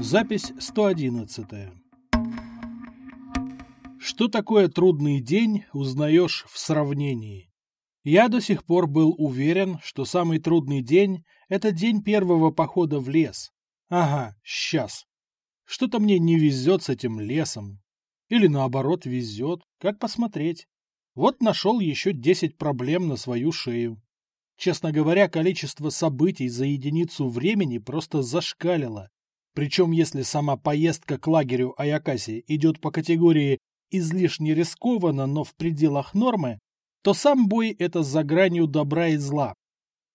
Запись 111. Что такое трудный день, узнаешь в сравнении. Я до сих пор был уверен, что самый трудный день – это день первого похода в лес. Ага, сейчас. Что-то мне не везет с этим лесом. Или наоборот везет, как посмотреть. Вот нашел еще 10 проблем на свою шею. Честно говоря, количество событий за единицу времени просто зашкалило. Причем если сама поездка к лагерю Аякаси идет по категории излишне рискованно, но в пределах нормы, то сам бой — это за гранью добра и зла.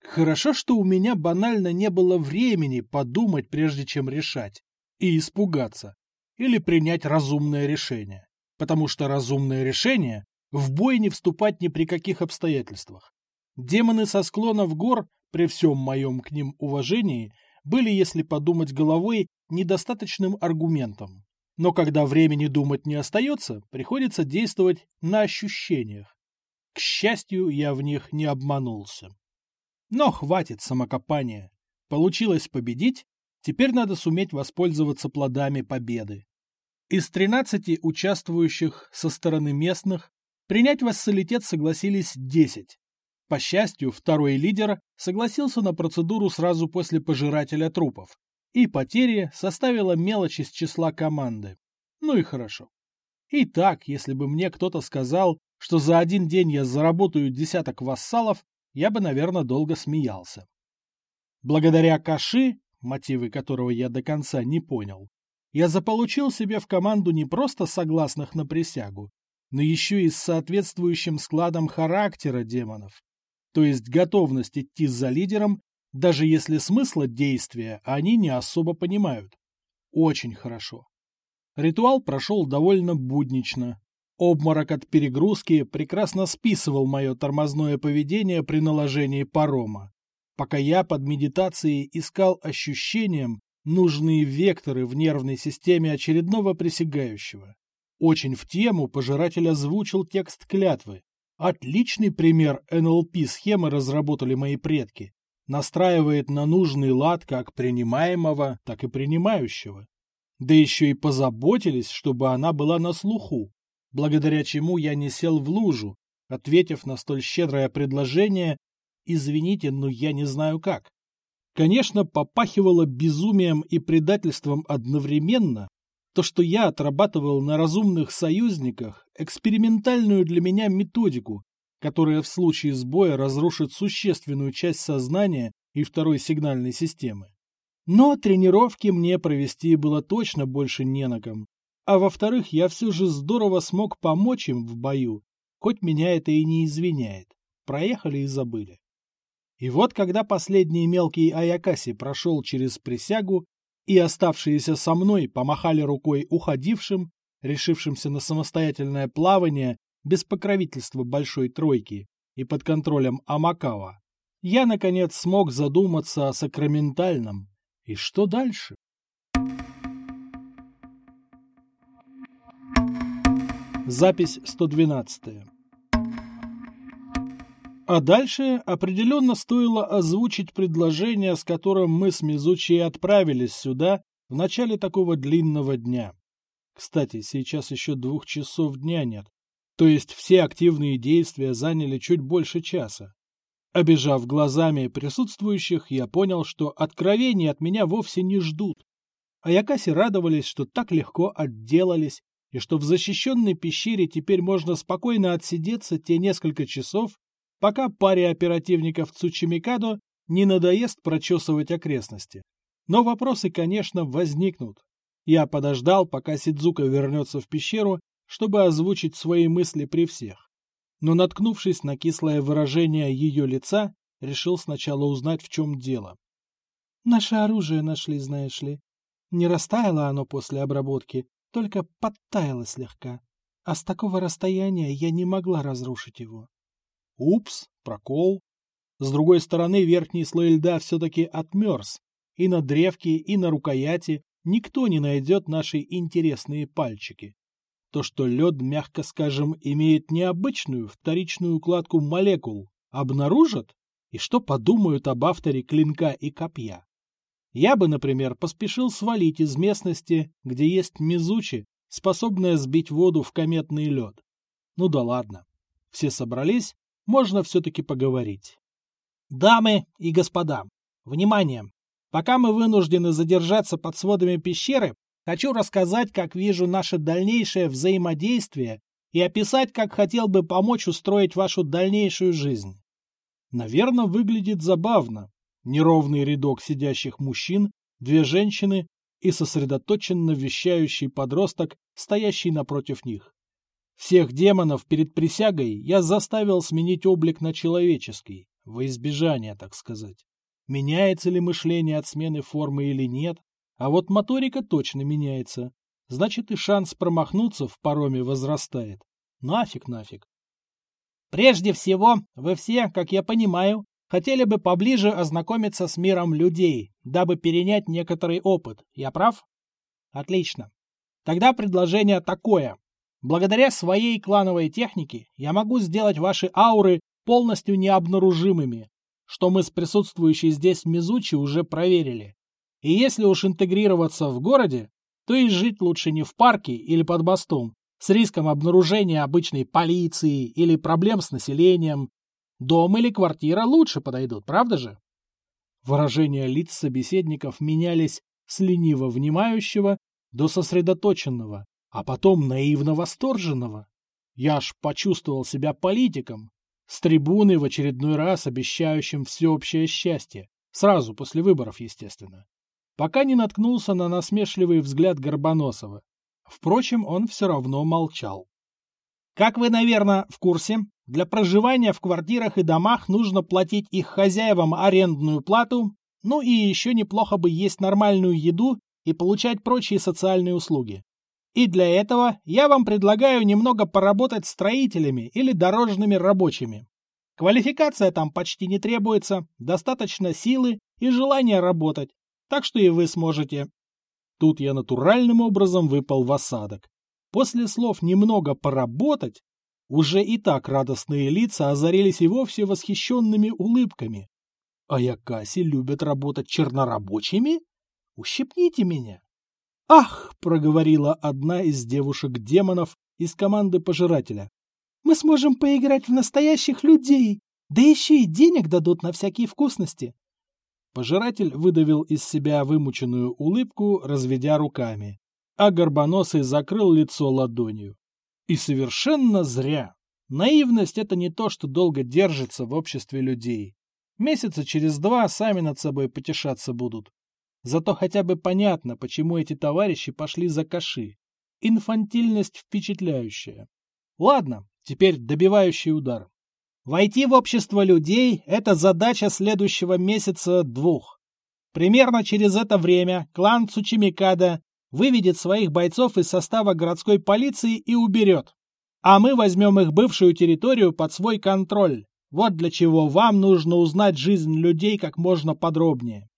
Хорошо, что у меня банально не было времени подумать, прежде чем решать, и испугаться, или принять разумное решение, потому что разумное решение — в бой не вступать ни при каких обстоятельствах. Демоны со склонов гор, при всем моем к ним уважении, были, если подумать головой, недостаточным аргументом. Но когда времени думать не остается, приходится действовать на ощущениях. К счастью, я в них не обманулся. Но хватит самокопания. Получилось победить, теперь надо суметь воспользоваться плодами победы. Из 13 участвующих со стороны местных принять вассалитет согласились 10. По счастью, второй лидер согласился на процедуру сразу после пожирателя трупов, и потери составила мелочь из числа команды. Ну и хорошо. И так, если бы мне кто-то сказал, что за один день я заработаю десяток вассалов, я бы, наверное, долго смеялся. Благодаря Каши, мотивы которого я до конца не понял, я заполучил себе в команду не просто согласных на присягу, но еще и с соответствующим складом характера демонов, то есть готовность идти за лидером, даже если смысла действия они не особо понимают. Очень хорошо. Ритуал прошел довольно буднично. Обморок от перегрузки прекрасно списывал мое тормозное поведение при наложении парома, пока я под медитацией искал ощущением нужные векторы в нервной системе очередного присягающего. Очень в тему пожиратель озвучил текст клятвы. Отличный пример НЛП-схемы разработали мои предки. Настраивает на нужный лад как принимаемого, так и принимающего. Да еще и позаботились, чтобы она была на слуху, благодаря чему я не сел в лужу, ответив на столь щедрое предложение «Извините, но я не знаю как». Конечно, попахивало безумием и предательством одновременно, то, что я отрабатывал на разумных союзниках экспериментальную для меня методику, которая в случае сбоя разрушит существенную часть сознания и второй сигнальной системы. Но тренировки мне провести было точно больше не на ком. А во-вторых, я все же здорово смог помочь им в бою, хоть меня это и не извиняет. Проехали и забыли. И вот когда последний мелкий Аякаси прошел через присягу, и оставшиеся со мной помахали рукой уходившим, решившимся на самостоятельное плавание без покровительства Большой Тройки и под контролем Амакава, я, наконец, смог задуматься о сакраментальном. И что дальше? Запись 112. А дальше определенно стоило озвучить предложение, с которым мы с Мизучи отправились сюда в начале такого длинного дня. Кстати, сейчас еще двух часов дня нет, то есть все активные действия заняли чуть больше часа. Обежав глазами присутствующих, я понял, что откровений от меня вовсе не ждут. Аякаси радовались, что так легко отделались, и что в защищенной пещере теперь можно спокойно отсидеться те несколько часов, пока паре оперативников Цучимикадо не надоест прочесывать окрестности. Но вопросы, конечно, возникнут. Я подождал, пока Сидзука вернется в пещеру, чтобы озвучить свои мысли при всех. Но, наткнувшись на кислое выражение ее лица, решил сначала узнать, в чем дело. «Наше оружие нашли, знаешь ли. Не растаяло оно после обработки, только подтаяло слегка. А с такого расстояния я не могла разрушить его. Упс, прокол. С другой стороны, верхний слой льда все-таки отмерз. И на древке, и на рукояти никто не найдет наши интересные пальчики. То, что лед, мягко скажем, имеет необычную вторичную укладку молекул, обнаружат? И что подумают об авторе клинка и копья? Я бы, например, поспешил свалить из местности, где есть Мизучи, способная сбить воду в кометный лед. Ну да ладно. Все собрались, можно все-таки поговорить. Дамы и господа, внимание! Пока мы вынуждены задержаться под сводами пещеры, хочу рассказать, как вижу наше дальнейшее взаимодействие и описать, как хотел бы помочь устроить вашу дальнейшую жизнь. Наверное, выглядит забавно. Неровный рядок сидящих мужчин, две женщины и сосредоточенно вещающий подросток, стоящий напротив них. Всех демонов перед присягой я заставил сменить облик на человеческий, во избежание, так сказать. Меняется ли мышление от смены формы или нет, а вот моторика точно меняется. Значит, и шанс промахнуться в пароме возрастает. Нафиг, нафиг. Прежде всего, вы все, как я понимаю, хотели бы поближе ознакомиться с миром людей, дабы перенять некоторый опыт. Я прав? Отлично. Тогда предложение такое. Благодаря своей клановой технике я могу сделать ваши ауры полностью необнаружимыми, что мы с присутствующей здесь Мизучи уже проверили. И если уж интегрироваться в городе, то и жить лучше не в парке или под мостом, с риском обнаружения обычной полиции или проблем с населением. Дом или квартира лучше подойдут, правда же? Выражения лиц собеседников менялись с лениво внимающего до сосредоточенного, а потом наивно восторженного. Я аж почувствовал себя политиком, с трибуны в очередной раз обещающим всеобщее счастье, сразу после выборов, естественно, пока не наткнулся на насмешливый взгляд Горбоносова. Впрочем, он все равно молчал. Как вы, наверное, в курсе, для проживания в квартирах и домах нужно платить их хозяевам арендную плату, ну и еще неплохо бы есть нормальную еду и получать прочие социальные услуги. И для этого я вам предлагаю немного поработать строителями или дорожными рабочими. Квалификация там почти не требуется, достаточно силы и желания работать, так что и вы сможете. Тут я натуральным образом выпал в осадок. После слов «немного поработать» уже и так радостные лица озарились и вовсе восхищенными улыбками. А Якаси любят работать чернорабочими? Ущипните меня. «Ах!» — проговорила одна из девушек-демонов из команды Пожирателя. «Мы сможем поиграть в настоящих людей, да еще и денег дадут на всякие вкусности!» Пожиратель выдавил из себя вымученную улыбку, разведя руками, а Горбоносый закрыл лицо ладонью. И совершенно зря. Наивность — это не то, что долго держится в обществе людей. Месяца через два сами над собой потешаться будут. Зато хотя бы понятно, почему эти товарищи пошли за каши. Инфантильность впечатляющая. Ладно, теперь добивающий удар. Войти в общество людей – это задача следующего месяца двух. Примерно через это время клан Цучимикада выведет своих бойцов из состава городской полиции и уберет. А мы возьмем их бывшую территорию под свой контроль. Вот для чего вам нужно узнать жизнь людей как можно подробнее.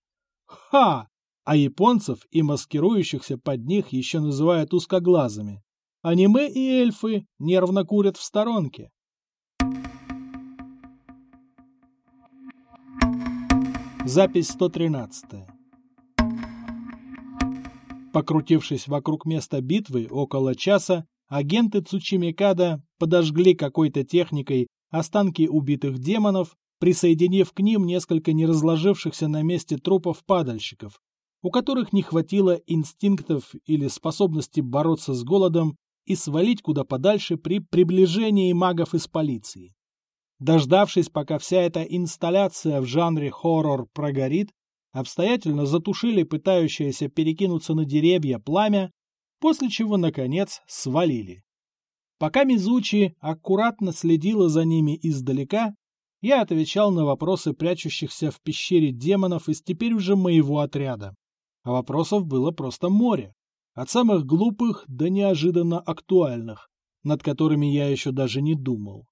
Ха! А японцев и маскирующихся под них еще называют узкоглазыми. Аниме и эльфы нервно курят в сторонке. Запись 113. Покрутившись вокруг места битвы около часа, агенты Цучимикада подожгли какой-то техникой останки убитых демонов, присоединив к ним несколько неразложившихся на месте трупов падальщиков, у которых не хватило инстинктов или способности бороться с голодом и свалить куда подальше при приближении магов из полиции. Дождавшись, пока вся эта инсталляция в жанре хоррор прогорит, обстоятельно затушили пытающееся перекинуться на деревья пламя, после чего, наконец, свалили. Пока Мизучи аккуратно следила за ними издалека, я отвечал на вопросы прячущихся в пещере демонов из теперь уже моего отряда а вопросов было просто море. От самых глупых до неожиданно актуальных, над которыми я еще даже не думал.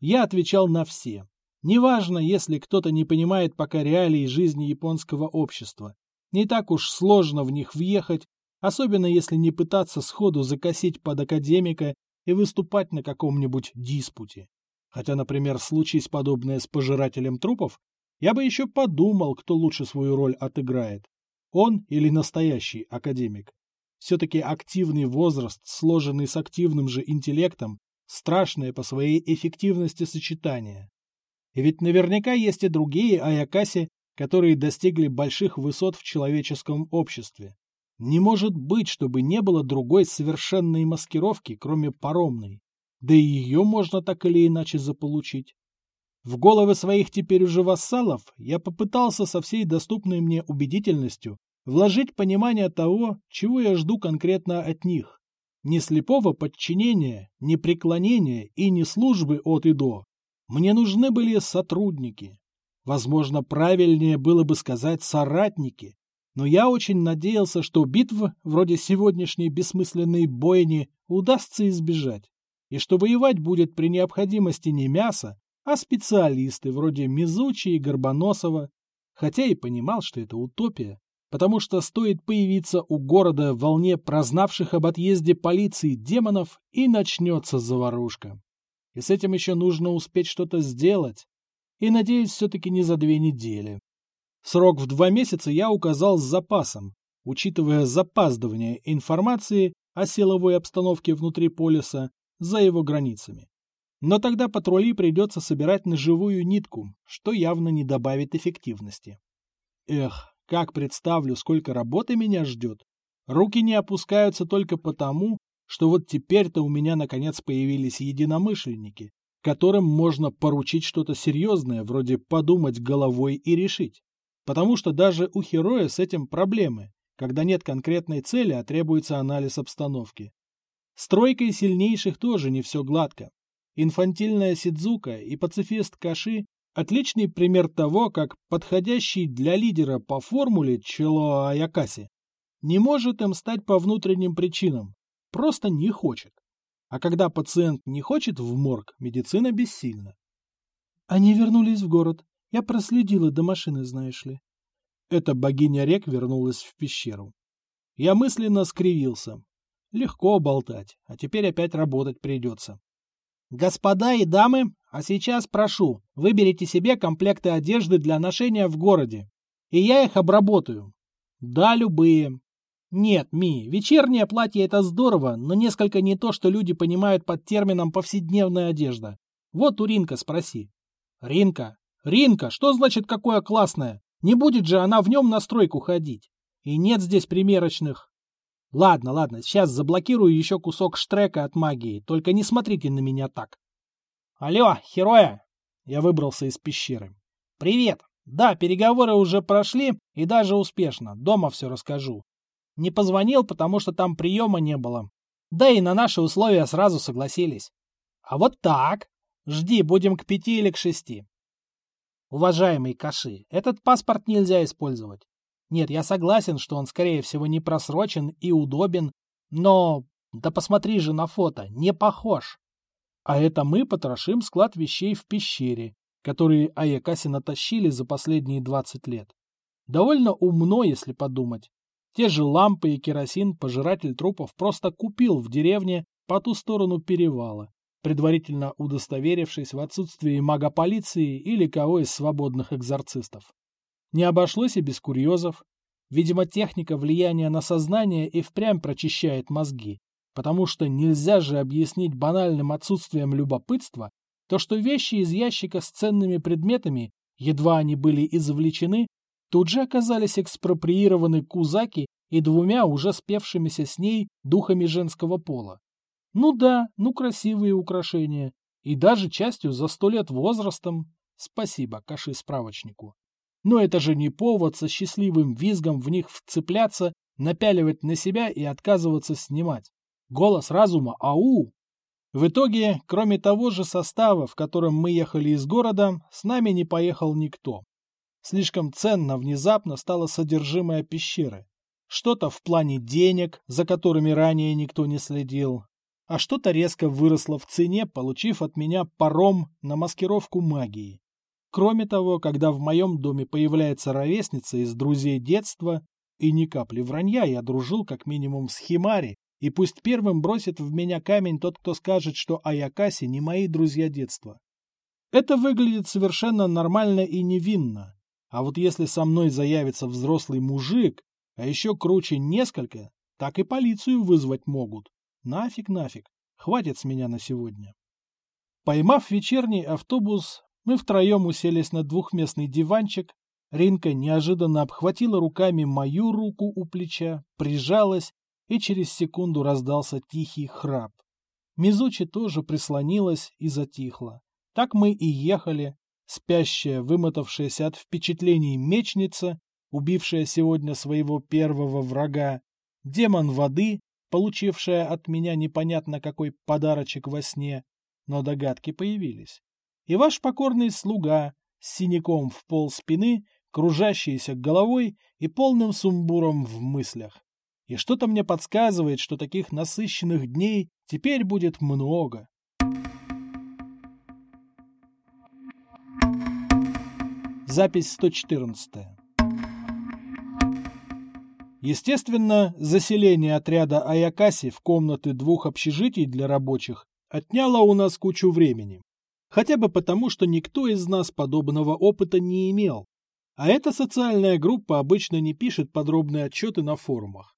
Я отвечал на все. Неважно, если кто-то не понимает пока реалий жизни японского общества. Не так уж сложно в них въехать, особенно если не пытаться сходу закосить под академика и выступать на каком-нибудь диспуте. Хотя, например, случись подобное с пожирателем трупов, я бы еще подумал, кто лучше свою роль отыграет. Он или настоящий академик? Все-таки активный возраст, сложенный с активным же интеллектом, страшное по своей эффективности сочетание. И ведь наверняка есть и другие Аякаси, которые достигли больших высот в человеческом обществе. Не может быть, чтобы не было другой совершенной маскировки, кроме паромной. Да и ее можно так или иначе заполучить. В головы своих теперь уже вассалов я попытался со всей доступной мне убедительностью вложить понимание того, чего я жду конкретно от них. Не слепого подчинения, не преклонения и не службы от и до. Мне нужны были сотрудники. Возможно, правильнее было бы сказать соратники. Но я очень надеялся, что битв, вроде сегодняшней бессмысленной бойни, удастся избежать. И что воевать будет при необходимости не мясо, а специалисты вроде Мизучи и Горбоносова. Хотя и понимал, что это утопия потому что стоит появиться у города волне прознавших об отъезде полиции демонов, и начнется заварушка. И с этим еще нужно успеть что-то сделать. И, надеюсь, все-таки не за две недели. Срок в два месяца я указал с запасом, учитывая запаздывание информации о силовой обстановке внутри полиса за его границами. Но тогда патрули придется собирать на живую нитку, что явно не добавит эффективности. Эх, как представлю, сколько работы меня ждет. Руки не опускаются только потому, что вот теперь-то у меня наконец появились единомышленники, которым можно поручить что-то серьезное, вроде подумать головой и решить. Потому что даже у Хероя с этим проблемы, когда нет конкретной цели, а требуется анализ обстановки. С тройкой сильнейших тоже не все гладко. Инфантильная Сидзука и пацифист Каши Отличный пример того, как подходящий для лидера по формуле Чело Аякаси не может им стать по внутренним причинам, просто не хочет. А когда пациент не хочет в морг, медицина бессильна. Они вернулись в город. Я проследила до машины, знаешь ли. Эта богиня рек вернулась в пещеру. Я мысленно скривился. Легко болтать, а теперь опять работать придется. Господа и дамы, а сейчас прошу, выберите себе комплекты одежды для ношения в городе, и я их обработаю. Да, любые. Нет, Ми, вечернее платье это здорово, но несколько не то, что люди понимают под термином повседневная одежда. Вот у Ринка спроси. Ринка, Ринка, что значит какое классное? Не будет же она в нем на стройку ходить. И нет здесь примерочных. Ладно, ладно, сейчас заблокирую еще кусок штрека от магии, только не смотрите на меня так. Алло, Хероя! Я выбрался из пещеры. Привет! Да, переговоры уже прошли, и даже успешно. Дома все расскажу. Не позвонил, потому что там приема не было. Да и на наши условия сразу согласились. А вот так. Жди, будем к пяти или к шести. Уважаемый Каши, этот паспорт нельзя использовать. Нет, я согласен, что он, скорее всего, не просрочен и удобен, но... Да посмотри же на фото, не похож. А это мы потрошим склад вещей в пещере, которые Аякаси натащили за последние 20 лет. Довольно умно, если подумать. Те же лампы и керосин пожиратель трупов просто купил в деревне по ту сторону перевала, предварительно удостоверившись в отсутствии мага-полиции или кого из свободных экзорцистов. Не обошлось и без курьезов. Видимо, техника влияния на сознание и впрямь прочищает мозги, потому что нельзя же объяснить банальным отсутствием любопытства то, что вещи из ящика с ценными предметами, едва они были извлечены, тут же оказались экспроприированы Кузаки и двумя уже спевшимися с ней духами женского пола. Ну да, ну красивые украшения, и даже частью за сто лет возрастом. Спасибо, Каши-справочнику. Но это же не повод со счастливым визгом в них вцепляться, напяливать на себя и отказываться снимать. Голос разума «Ау!». В итоге, кроме того же состава, в котором мы ехали из города, с нами не поехал никто. Слишком ценно внезапно стало содержимое пещеры. Что-то в плане денег, за которыми ранее никто не следил, а что-то резко выросло в цене, получив от меня паром на маскировку магии. Кроме того, когда в моем доме появляется ровесница из друзей детства, и ни капли вранья, я дружил как минимум с Химари, и пусть первым бросит в меня камень тот, кто скажет, что Аякаси не мои друзья детства. Это выглядит совершенно нормально и невинно. А вот если со мной заявится взрослый мужик, А еще круче несколько, так и полицию вызвать могут. Нафиг, нафиг. Хватит с меня на сегодня. Поймав вечерний автобус, мы втроем уселись на двухместный диванчик. Ринка неожиданно обхватила руками мою руку у плеча, прижалась, и через секунду раздался тихий храп. Мизучи тоже прислонилась и затихла. Так мы и ехали, спящая, вымотавшаяся от впечатлений мечница, убившая сегодня своего первого врага, демон воды, получившая от меня непонятно какой подарочек во сне, но догадки появились. И ваш покорный слуга с синяком в пол спины, кружащийся головой и полным сумбуром в мыслях. И что-то мне подсказывает, что таких насыщенных дней теперь будет много. Запись 114. Естественно, заселение отряда Аякаси в комнаты двух общежитий для рабочих отняло у нас кучу времени. Хотя бы потому, что никто из нас подобного опыта не имел. А эта социальная группа обычно не пишет подробные отчеты на форумах.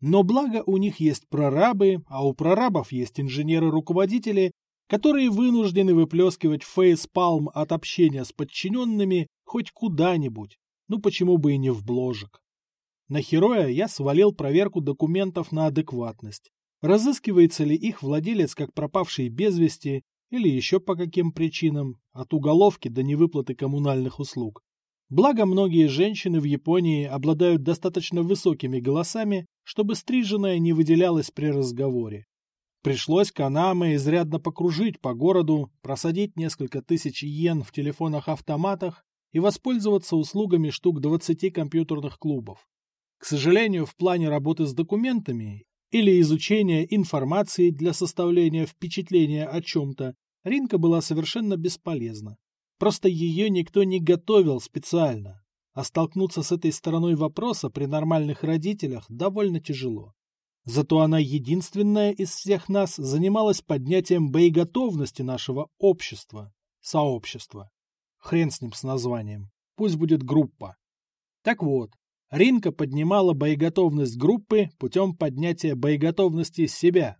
Но благо у них есть прорабы, а у прорабов есть инженеры-руководители, которые вынуждены выплескивать фейспалм от общения с подчиненными хоть куда-нибудь, ну почему бы и не в бложек. На Хероя я свалил проверку документов на адекватность. Разыскивается ли их владелец как пропавший без вести или еще по каким причинам, от уголовки до невыплаты коммунальных услуг. Благо, многие женщины в Японии обладают достаточно высокими голосами, чтобы стриженная не выделялась при разговоре. Пришлось Канаме изрядно покружить по городу, просадить несколько тысяч йен в телефонах-автоматах и воспользоваться услугами штук 20 компьютерных клубов. К сожалению, в плане работы с документами или изучения информации для составления впечатления о чем-то Ринка была совершенно бесполезна. Просто ее никто не готовил специально, а столкнуться с этой стороной вопроса при нормальных родителях довольно тяжело. Зато она единственная из всех нас занималась поднятием боеготовности нашего общества, сообщества. Хрен с ним с названием. Пусть будет группа. Так вот, Ринка поднимала боеготовность группы путем поднятия боеготовности себя.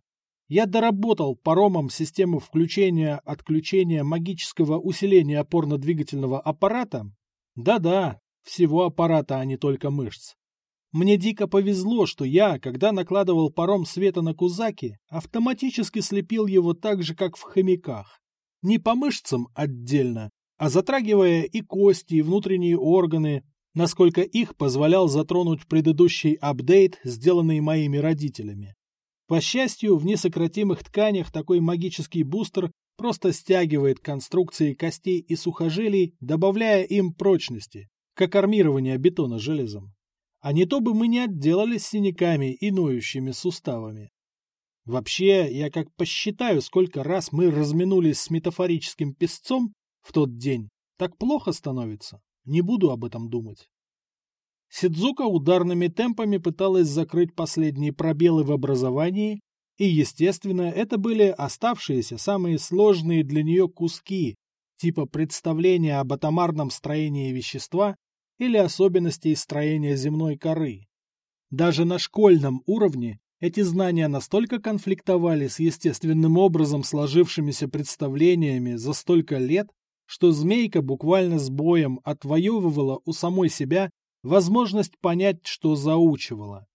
Я доработал паромом систему включения-отключения магического усиления опорно-двигательного аппарата. Да-да, всего аппарата, а не только мышц. Мне дико повезло, что я, когда накладывал паром света на Кузаки, автоматически слепил его так же, как в хомяках. Не по мышцам отдельно, а затрагивая и кости, и внутренние органы, насколько их позволял затронуть предыдущий апдейт, сделанный моими родителями. По счастью, в несократимых тканях такой магический бустер просто стягивает конструкции костей и сухожилий, добавляя им прочности, как армирование бетона железом а не то бы мы не отделались синяками и ноющими суставами. Вообще, я как посчитаю, сколько раз мы разминулись с метафорическим песцом в тот день, так плохо становится. Не буду об этом думать. Сидзука ударными темпами пыталась закрыть последние пробелы в образовании, и, естественно, это были оставшиеся самые сложные для нее куски, типа представления об атомарном строении вещества или особенностей строения земной коры. Даже на школьном уровне эти знания настолько конфликтовали с естественным образом сложившимися представлениями за столько лет, что змейка буквально с боем отвоевывала у самой себя возможность понять, что заучивала.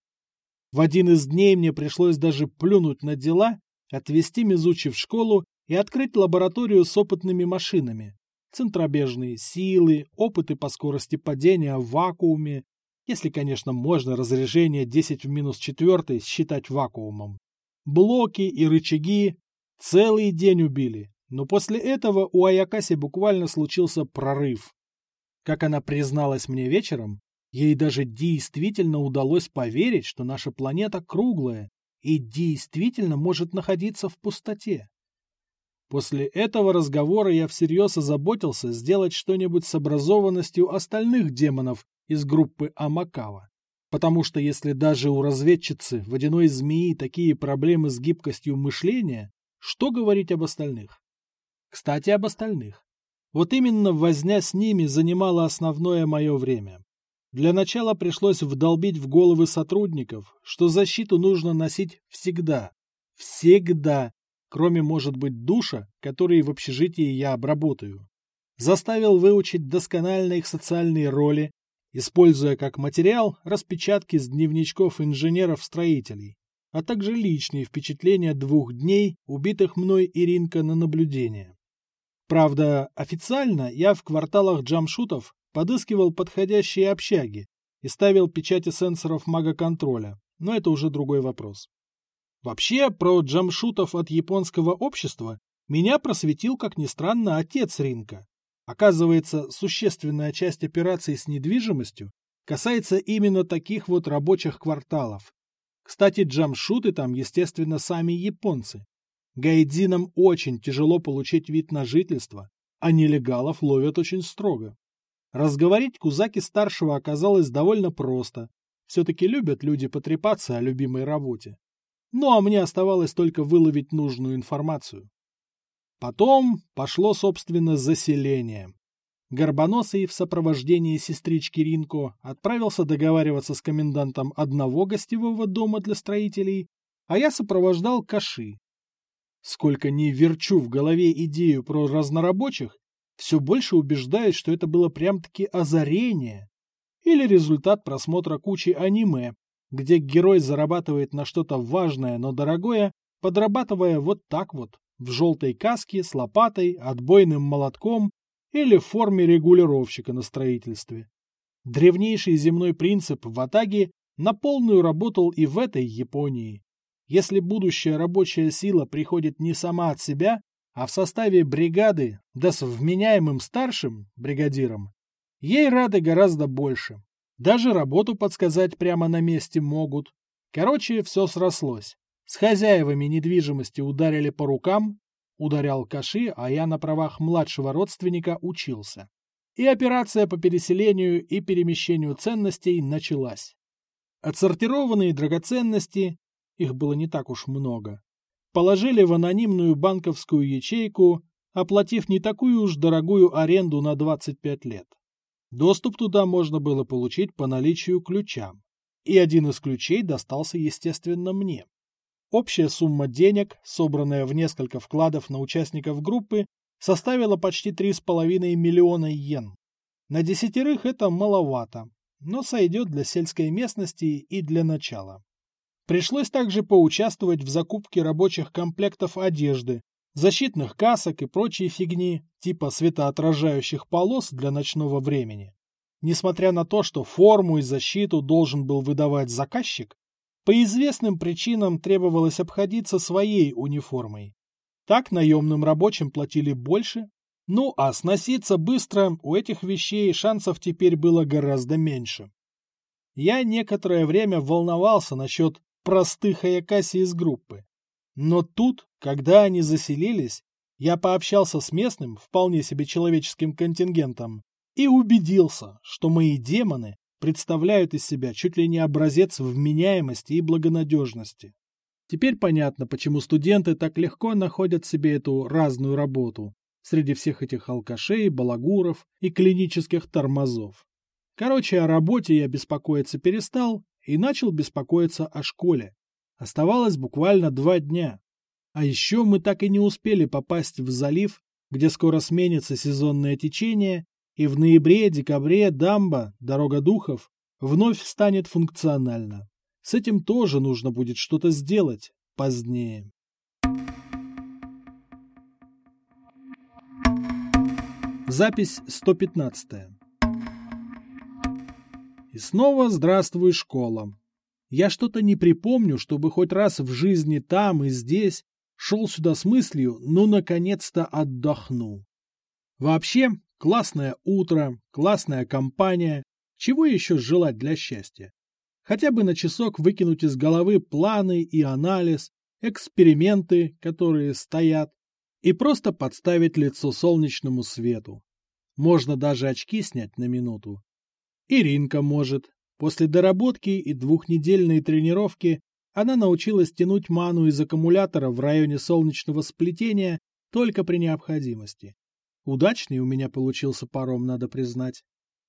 В один из дней мне пришлось даже плюнуть на дела, отвезти Мизучи в школу и открыть лабораторию с опытными машинами центробежные силы, опыты по скорости падения в вакууме, если, конечно, можно разрежение 10 в минус 4 считать вакуумом. Блоки и рычаги целый день убили, но после этого у Аякаси буквально случился прорыв. Как она призналась мне вечером, ей даже действительно удалось поверить, что наша планета круглая и действительно может находиться в пустоте. После этого разговора я всерьез озаботился сделать что-нибудь с образованностью остальных демонов из группы Амакава. Потому что если даже у разведчицы водяной змеи такие проблемы с гибкостью мышления, что говорить об остальных? Кстати, об остальных. Вот именно возня с ними занимала основное мое время. Для начала пришлось вдолбить в головы сотрудников, что защиту нужно носить всегда. Всегда. Кроме, может быть, душа, который в общежитии я обработаю. Заставил выучить досконально их социальные роли, используя как материал распечатки с дневничков инженеров-строителей, а также личные впечатления двух дней, убитых мной Иринка на наблюдение. Правда, официально я в кварталах джамшутов подыскивал подходящие общаги и ставил печати сенсоров магоконтроля, но это уже другой вопрос. Вообще, про джамшутов от японского общества меня просветил, как ни странно, отец Ринка. Оказывается, существенная часть операций с недвижимостью касается именно таких вот рабочих кварталов. Кстати, джамшуты там, естественно, сами японцы. Гайдзинам очень тяжело получить вид на жительство, а нелегалов ловят очень строго. Разговорить Кузаки-старшего оказалось довольно просто. Все-таки любят люди потрепаться о любимой работе. Ну а мне оставалось только выловить нужную информацию. Потом пошло, собственно, заселение. Горбоносый в сопровождении сестрички Ринко отправился договариваться с комендантом одного гостевого дома для строителей, а я сопровождал Каши. Сколько не верчу в голове идею про разнорабочих, все больше убеждаюсь, что это было прям-таки озарение. Или результат просмотра кучи аниме, где герой зарабатывает на что-то важное, но дорогое, подрабатывая вот так вот, в желтой каске, с лопатой, отбойным молотком или в форме регулировщика на строительстве. Древнейший земной принцип в Атаге на полную работал и в этой Японии. Если будущая рабочая сила приходит не сама от себя, а в составе бригады, да с вменяемым старшим бригадиром, ей рады гораздо больше. Даже работу подсказать прямо на месте могут. Короче, все срослось. С хозяевами недвижимости ударили по рукам, ударял Каши, а я на правах младшего родственника учился. И операция по переселению и перемещению ценностей началась. Отсортированные драгоценности, их было не так уж много, положили в анонимную банковскую ячейку, оплатив не такую уж дорогую аренду на 25 лет. Доступ туда можно было получить по наличию ключа. И один из ключей достался, естественно, мне. Общая сумма денег, собранная в несколько вкладов на участников группы, составила почти 3,5 миллиона йен. На десятерых это маловато, но сойдет для сельской местности и для начала. Пришлось также поучаствовать в закупке рабочих комплектов одежды, защитных касок и прочей фигни, типа светоотражающих полос для ночного времени. Несмотря на то, что форму и защиту должен был выдавать заказчик, по известным причинам требовалось обходиться своей униформой. Так наемным рабочим платили больше, ну а сноситься быстро у этих вещей шансов теперь было гораздо меньше. Я некоторое время волновался насчет простых Аякаси из группы. Но тут, когда они заселились, я пообщался с местным, вполне себе человеческим контингентом, и убедился, что мои демоны представляют из себя чуть ли не образец вменяемости и благонадежности. Теперь понятно, почему студенты так легко находят себе эту разную работу среди всех этих алкашей, балагуров и клинических тормозов. Короче, о работе я беспокоиться перестал и начал беспокоиться о школе. Оставалось буквально два дня. А еще мы так и не успели попасть в залив, где скоро сменится сезонное течение, и в ноябре-декабре дамба, дорога духов, вновь станет функциональна. С этим тоже нужно будет что-то сделать позднее. Запись 115. И снова здравствуй, школа. Я что-то не припомню, чтобы хоть раз в жизни там и здесь шел сюда с мыслью, ну, наконец-то отдохну. Вообще, классное утро, классная компания. Чего еще желать для счастья? Хотя бы на часок выкинуть из головы планы и анализ, эксперименты, которые стоят, и просто подставить лицо солнечному свету. Можно даже очки снять на минуту. Иринка может, После доработки и двухнедельной тренировки она научилась тянуть ману из аккумулятора в районе солнечного сплетения только при необходимости. Удачный у меня получился паром, надо признать.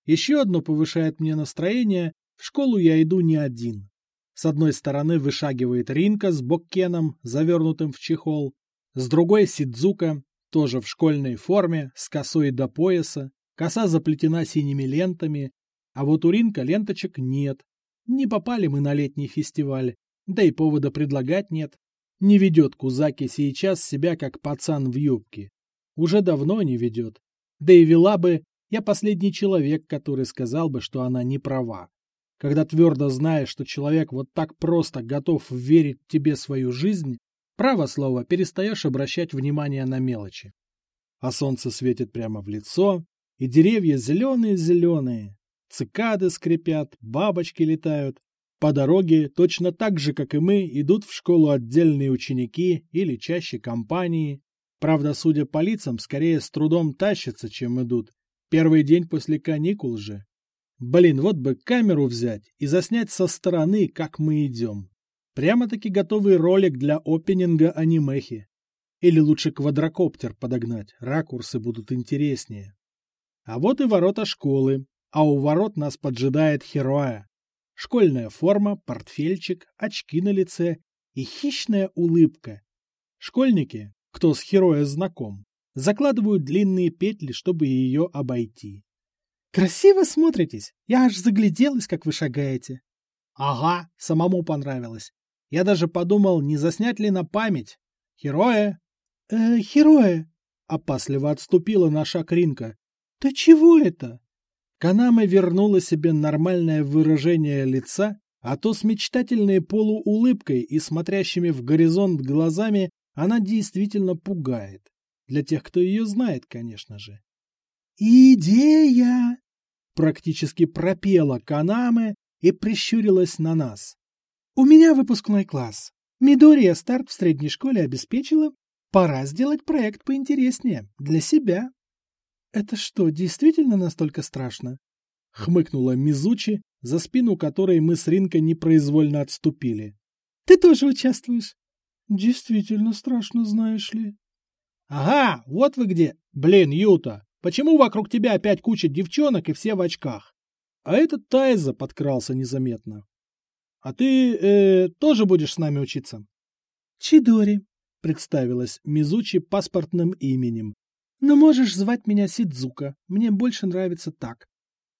Еще одно повышает мне настроение, в школу я иду не один. С одной стороны вышагивает Ринка с Боккеном, завернутым в чехол, с другой Сидзука, тоже в школьной форме, с косой до пояса, коса заплетена синими лентами, а вот у Ринка ленточек нет. Не попали мы на летний фестиваль, да и повода предлагать нет. Не ведет Кузаки сейчас себя как пацан в юбке. Уже давно не ведет. Да и вела бы, я последний человек, который сказал бы, что она не права. Когда твердо знаешь, что человек вот так просто готов верить тебе свою жизнь, право слово, перестаешь обращать внимание на мелочи. А солнце светит прямо в лицо, и деревья зеленые-зеленые, цикады скрипят, бабочки летают. По дороге, точно так же, как и мы, идут в школу отдельные ученики или чаще компании. Правда, судя по лицам, скорее с трудом тащатся, чем идут. Первый день после каникул же. Блин, вот бы камеру взять и заснять со стороны, как мы идем. Прямо-таки готовый ролик для опенинга анимехи. Или лучше квадрокоптер подогнать, ракурсы будут интереснее. А вот и ворота школы, а у ворот нас поджидает Хероя. Школьная форма, портфельчик, очки на лице и хищная улыбка. Школьники, кто с Хероя знаком, закладывают длинные петли, чтобы ее обойти. «Красиво смотритесь! Я аж загляделась, как вы шагаете!» «Ага, самому понравилось. Я даже подумал, не заснять ли на память. Хероя!» «Э, Хероя!» — опасливо отступила наша Кринка. «Ты чего это?» Канаме вернула себе нормальное выражение лица, а то с мечтательной полуулыбкой и смотрящими в горизонт глазами она действительно пугает. Для тех, кто ее знает, конечно же. «Идея!» — практически пропела Канаме и прищурилась на нас. «У меня выпускной класс. Мидория старт в средней школе обеспечила. Пора сделать проект поинтереснее. Для себя. «Это что, действительно настолько страшно?» — хмыкнула Мизучи, за спину которой мы с Ринкой непроизвольно отступили. «Ты тоже участвуешь?» «Действительно страшно, знаешь ли». «Ага, вот вы где! Блин, Юта, почему вокруг тебя опять куча девчонок и все в очках?» А этот Тайза подкрался незаметно. «А ты э, тоже будешь с нами учиться?» «Чидори», — представилась Мизучи паспортным именем, но можешь звать меня Сидзука. Мне больше нравится так.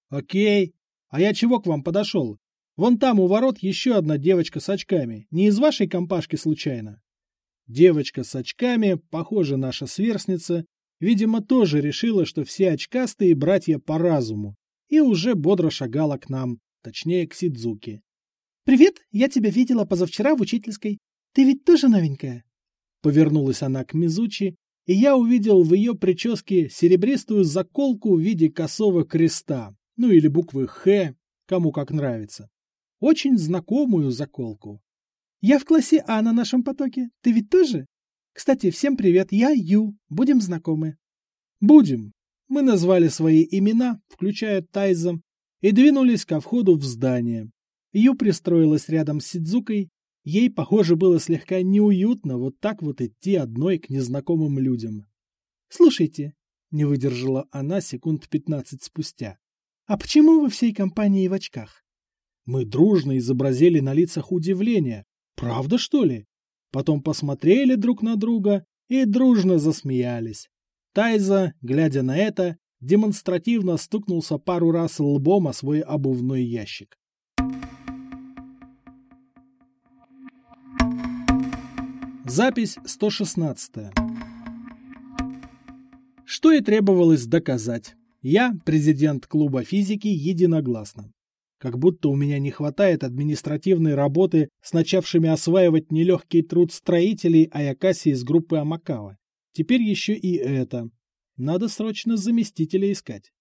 Окей. А я чего к вам подошел? Вон там у ворот еще одна девочка с очками. Не из вашей компашки случайно? Девочка с очками, похоже, наша сверстница, видимо, тоже решила, что все очкастые братья по разуму, и уже бодро шагала к нам, точнее, к Сидзуке. «Привет, я тебя видела позавчера в учительской. Ты ведь тоже новенькая?» Повернулась она к Мизучи, и я увидел в ее прическе серебристую заколку в виде косого креста, ну или буквы «Х», кому как нравится. Очень знакомую заколку. Я в классе А на нашем потоке. Ты ведь тоже? Кстати, всем привет, я Ю. Будем знакомы? Будем. Мы назвали свои имена, включая Тайза, и двинулись ко входу в здание. Ю пристроилась рядом с Сидзукой, Ей, похоже, было слегка неуютно вот так вот идти одной к незнакомым людям. «Слушайте», — не выдержала она секунд пятнадцать спустя, «а почему вы всей компанией в очках?» Мы дружно изобразили на лицах удивление. «Правда, что ли?» Потом посмотрели друг на друга и дружно засмеялись. Тайза, глядя на это, демонстративно стукнулся пару раз лбом о свой обувной ящик. Запись 116. Что и требовалось доказать. Я, президент клуба физики, единогласно. Как будто у меня не хватает административной работы с начавшими осваивать нелегкий труд строителей Аякаси из группы Амакава. Теперь еще и это. Надо срочно заместителя искать.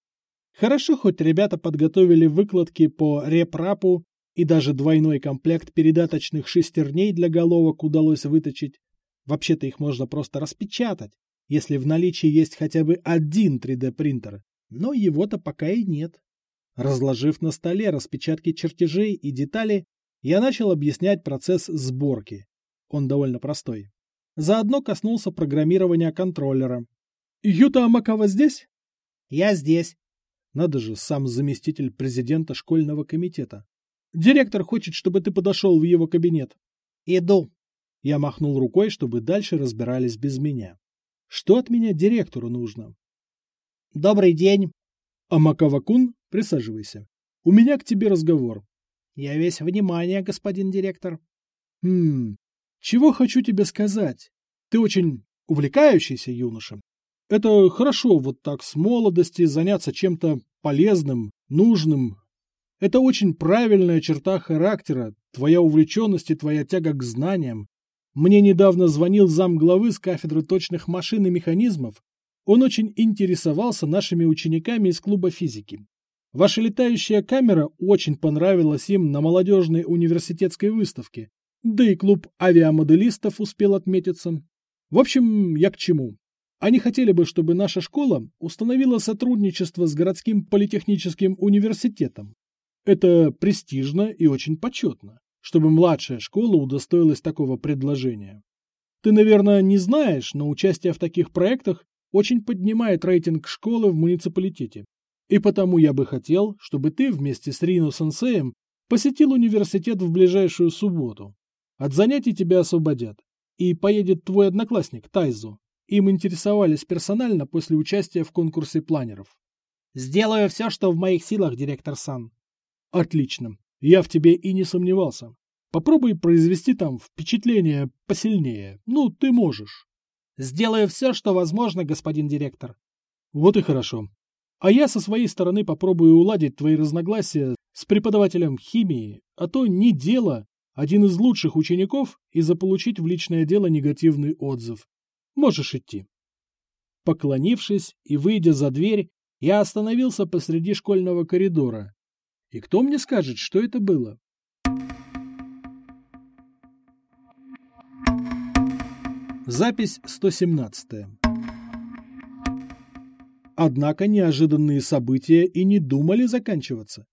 Хорошо, хоть ребята подготовили выкладки по репрапу и даже двойной комплект передаточных шестерней для головок удалось выточить. Вообще-то их можно просто распечатать, если в наличии есть хотя бы один 3D-принтер, но его-то пока и нет. Разложив на столе распечатки чертежей и детали, я начал объяснять процесс сборки. Он довольно простой. Заодно коснулся программирования контроллера. «Юта Амакава здесь?» «Я здесь», Надо же, сам заместитель президента школьного комитета. Директор хочет, чтобы ты подошел в его кабинет. Иду. Я махнул рукой, чтобы дальше разбирались без меня. Что от меня директору нужно? Добрый день. Амакавакун, присаживайся. У меня к тебе разговор. Я весь внимание, господин директор. Хм, чего хочу тебе сказать? Ты очень увлекающийся юноша. Это хорошо вот так с молодости заняться чем-то полезным, нужным. Это очень правильная черта характера, твоя увлеченность и твоя тяга к знаниям. Мне недавно звонил зам главы с кафедры точных машин и механизмов. Он очень интересовался нашими учениками из клуба физики. Ваша летающая камера очень понравилась им на молодежной университетской выставке, да и клуб авиамоделистов успел отметиться. В общем, я к чему? Они хотели бы, чтобы наша школа установила сотрудничество с городским политехническим университетом. Это престижно и очень почетно, чтобы младшая школа удостоилась такого предложения. Ты, наверное, не знаешь, но участие в таких проектах очень поднимает рейтинг школы в муниципалитете. И потому я бы хотел, чтобы ты вместе с Рино Сенсеем посетил университет в ближайшую субботу. От занятий тебя освободят. И поедет твой одноклассник, Тайзу. Им интересовались персонально после участия в конкурсе планеров. Сделаю все, что в моих силах, директор Сан. Отлично. Я в тебе и не сомневался. Попробуй произвести там впечатление посильнее. Ну, ты можешь. Сделаю все, что возможно, господин директор. Вот и хорошо. А я со своей стороны попробую уладить твои разногласия с преподавателем химии, а то не дело один из лучших учеников и заполучить в личное дело негативный отзыв. Можешь идти. Поклонившись и выйдя за дверь, я остановился посреди школьного коридора. И кто мне скажет, что это было? Запись 117. Однако неожиданные события и не думали заканчиваться.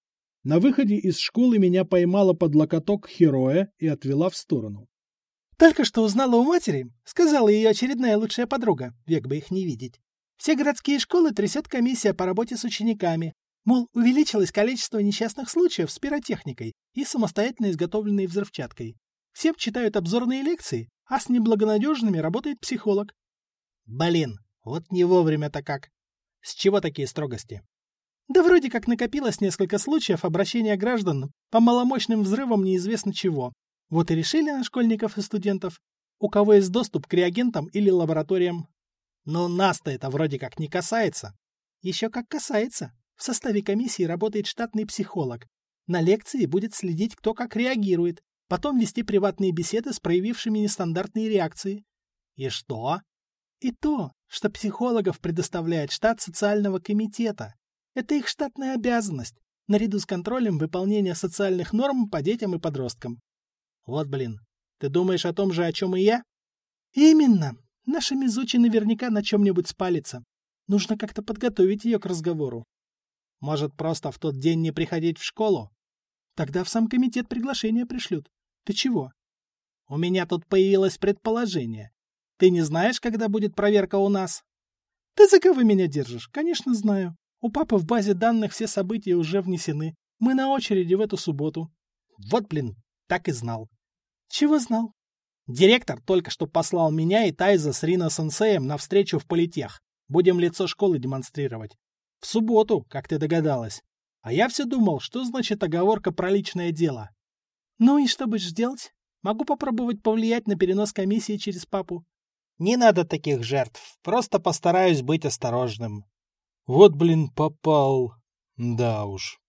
На выходе из школы меня поймала под локоток Хероя и отвела в сторону. «Только что узнала у матери», — сказала ее очередная лучшая подруга, век бы их не видеть. «Все городские школы трясет комиссия по работе с учениками. Мол, увеличилось количество несчастных случаев с пиротехникой и самостоятельно изготовленной взрывчаткой. Всем читают обзорные лекции, а с неблагонадежными работает психолог». «Блин, вот не вовремя-то как. С чего такие строгости?» Да вроде как накопилось несколько случаев обращения граждан по маломощным взрывам неизвестно чего. Вот и решили на школьников и студентов, у кого есть доступ к реагентам или лабораториям. Но нас-то это вроде как не касается. Еще как касается. В составе комиссии работает штатный психолог. На лекции будет следить, кто как реагирует, потом вести приватные беседы с проявившими нестандартные реакции. И что? И то, что психологов предоставляет штат социального комитета, это их штатная обязанность, наряду с контролем выполнения социальных норм по детям и подросткам. Вот блин, ты думаешь о том же, о чем и я? Именно. Наша Мизучи наверняка на чем-нибудь спалится. Нужно как-то подготовить ее к разговору. Может, просто в тот день не приходить в школу? Тогда в сам комитет приглашение пришлют. Ты чего? У меня тут появилось предположение. Ты не знаешь, когда будет проверка у нас? Ты за кого меня держишь? Конечно, знаю. У папы в базе данных все события уже внесены. Мы на очереди в эту субботу. Вот, блин, так и знал. Чего знал? Директор только что послал меня и Тайза с Рино Сенсеем на встречу в политех. Будем лицо школы демонстрировать. В субботу, как ты догадалась. А я все думал, что значит оговорка про личное дело. Ну и что будешь делать? Могу попробовать повлиять на перенос комиссии через папу. Не надо таких жертв. Просто постараюсь быть осторожным. Вот, блин, попал. Да уж.